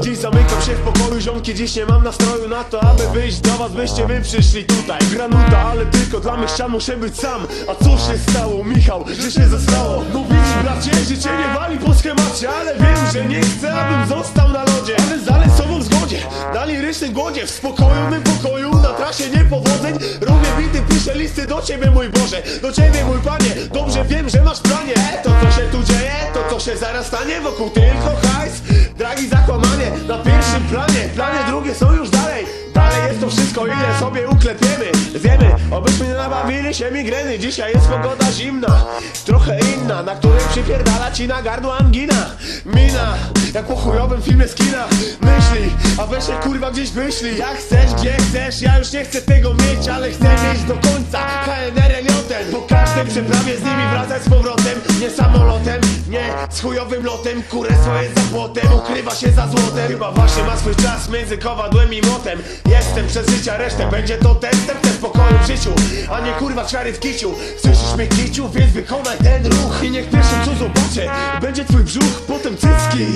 Dziś zamykam się w pokoju, ziomki, dziś nie mam nastroju na to, aby wyjść do was, byście wy przyszli tutaj. Granuta, ale tylko dla mych ścian muszę być sam. A co się stało, Michał, że się zostało? No widzisz, bracie, życie nie wali po schemacie Ale wiem, że nie chcę, abym został na lodzie. Ale z sobą w zgodzie, na lirycznym głodzie. W spokojnym pokoju, na trasie niepowodzeń. Robię bity, piszę listy do ciebie, mój Boże. Do ciebie, mój Panie, dobrze wiem, że masz planie. To się zaraz stanie Wokół tylko hajs, dragi zakłamanie Na pierwszym planie, plany drugie są już dalej. Dalej jest to wszystko, ile sobie uklepiemy. Zjemy, obyśmy nie nabawili się migreny. Dzisiaj jest pogoda zimna, trochę inna Na której przypierdala ci na gardło angina. Mina, jak po chujowym filmie z kina Myśli, a weź się kurwa gdzieś wyślij Jak chcesz, gdzie chcesz, ja już nie chcę tego mieć Ale chcę mieć do końca. HNR Elioten Po każdej przeprawie z nimi wracać z powrotem Nie samolotem, z chujowym lotem. Kurę swoje za płotem, ukrywa się za złotem. Chyba właśnie ma swój czas między kowadłem i motem Jestem przez życia, resztę będzie to testem Chcę spokoju w życiu, a nie kurwa czary w kiciu. Słyszysz mnie kiciu, więc wykonaj ten ruch. I niech pierwszym co zobaczę, będzie twój brzuch, potem cycki.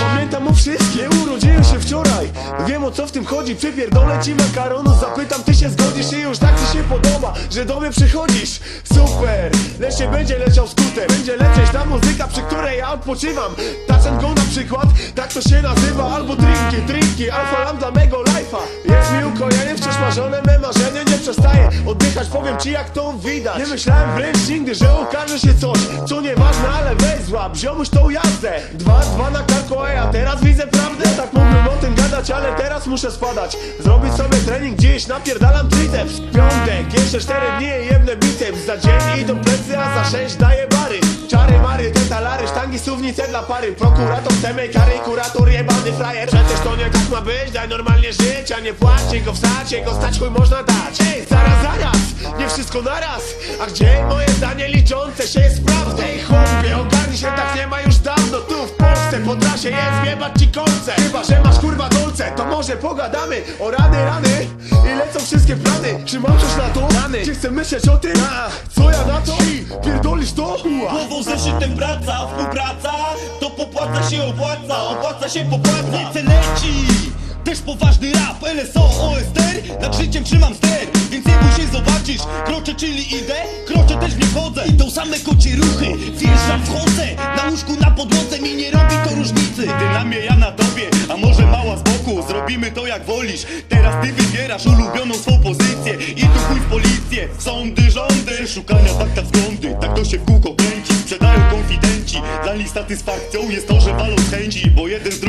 Pamiętam o wszystkie, urodziłem się wczoraj. Wiem o co w tym chodzi, przypierdolę ci makaronu. Zapytam, ty się zgodzisz i już tak ci się podoba Że do mnie przychodzisz, super Lecz nie będzie leciał skuter. Będzie lecieć ta muzyka, przy której ja odpoczywam. Touch and go na przykład, tak to się nazywa. Albo drinki, drinki, alfa lam dla mego life'a. Jest mi ukojenie, wciąż marzone me marzenie. Nie przestaję oddychać, powiem ci jak to widać. Nie myślałem wręcz nigdy, że okaże się coś Co nieważne, ale weź złap, ziomuś tą jazdę. Dwa, dwa na karku, a ja teraz widzę prawdę. Tak mógłbym o tym gadać, ale teraz muszę spadać. Zrobić sobie trening, gdzieś napierdalam triceps. Piątek, jeszcze cztery dni i jebnę biceps Za dzień idą plecy, a za sześć daję bary. Te suwnice dla pary. Prokurator chce mej kary, kurator jebany frajer. Przecież to nie tak ma być, daj normalnie żyć A nie płać, go wstać, jego stać chuj można dać. Ej, zaraz, zaraz, nie wszystko naraz. A gdzie moje zdanie liczące się sprawdzę Ej chłopie, ogarnij się, tak nie ma Polsce po trasie jest wiebać ci kolce. Chyba, że masz kurwa dolce, to może pogadamy O rany, rany. I lecą wszystkie plany. Czy mam coś na to? Rany, czy chcę myśleć o tym? Co ja na to? I pierdolisz to? Głową zeszytem wraca, współpraca. To popłaca się opłaca, opłaca się popłaca. Lecę leci, też poważny rap LSO, OSTR, nad życiem trzymam ster Więc nie bój się zobaczysz, kroczę czyli idę Kroczę też nie wchodzę, to same kocie ruchy Wjeżdżam, wchodzę, na łóżku na podłodze Mi nie robi to różnicy. Ty na mnie, ja na tobie, a może mała z boku. Zrobimy to jak wolisz, teraz ty wybierasz ulubioną swą pozycję. I tu chuj w policję, sądy, rządy. Szukania fakta wzglądy, tak to się w kółko kręci. Sprzedają konfidenci, dla nich satysfakcją jest to, że walą chęci. Bo jeden z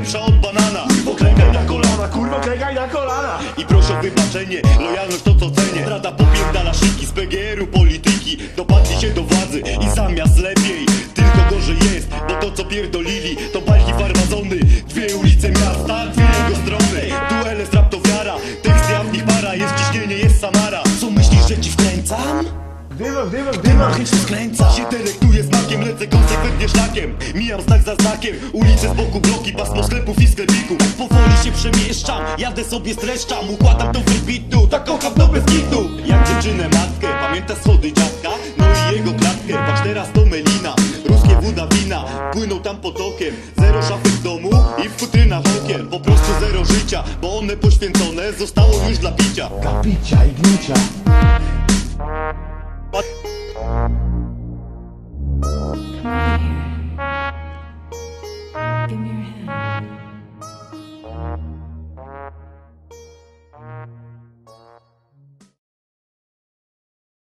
Lepsza od banana, poklękaj na kolana Kurwa, klękaj na kolana. I proszę o wybaczenie, lojalność to co cenię. Rada popierdala szyki z PGR-u polityki. Dopadli się do władzy i zamiast lepiej Tylko gorzej jest, bo to co pierdolili To bańki farmazony, dwie ulice miasta Dwie jego strony, duele z rap to wiara Teksty, a w nich para, jest ciśnienie, jest Samara. Co myślisz, że ci wkręcam? Dymem, dymem, Mam dymem chęć skręca Się delektuję znakiem, lecę konsekwentnie szlakiem. Mijam znak za znakiem, ulice z boku bloki Pasmo sklepów i sklepików powoli się przemieszczam, jadę sobie streszczam. Układam to w repeatu, tak kocham to bez kitu. Jak dziewczynę matkę, pamięta schody dziadka? No i jego klatkę, patrz teraz to melina. Ruskie wóda wina, płyną tam potokiem Zero szafy w domu i w futrynach okien Po prostu zero życia, bo one poświęcone Zostało już dla picia. Picia i gnicia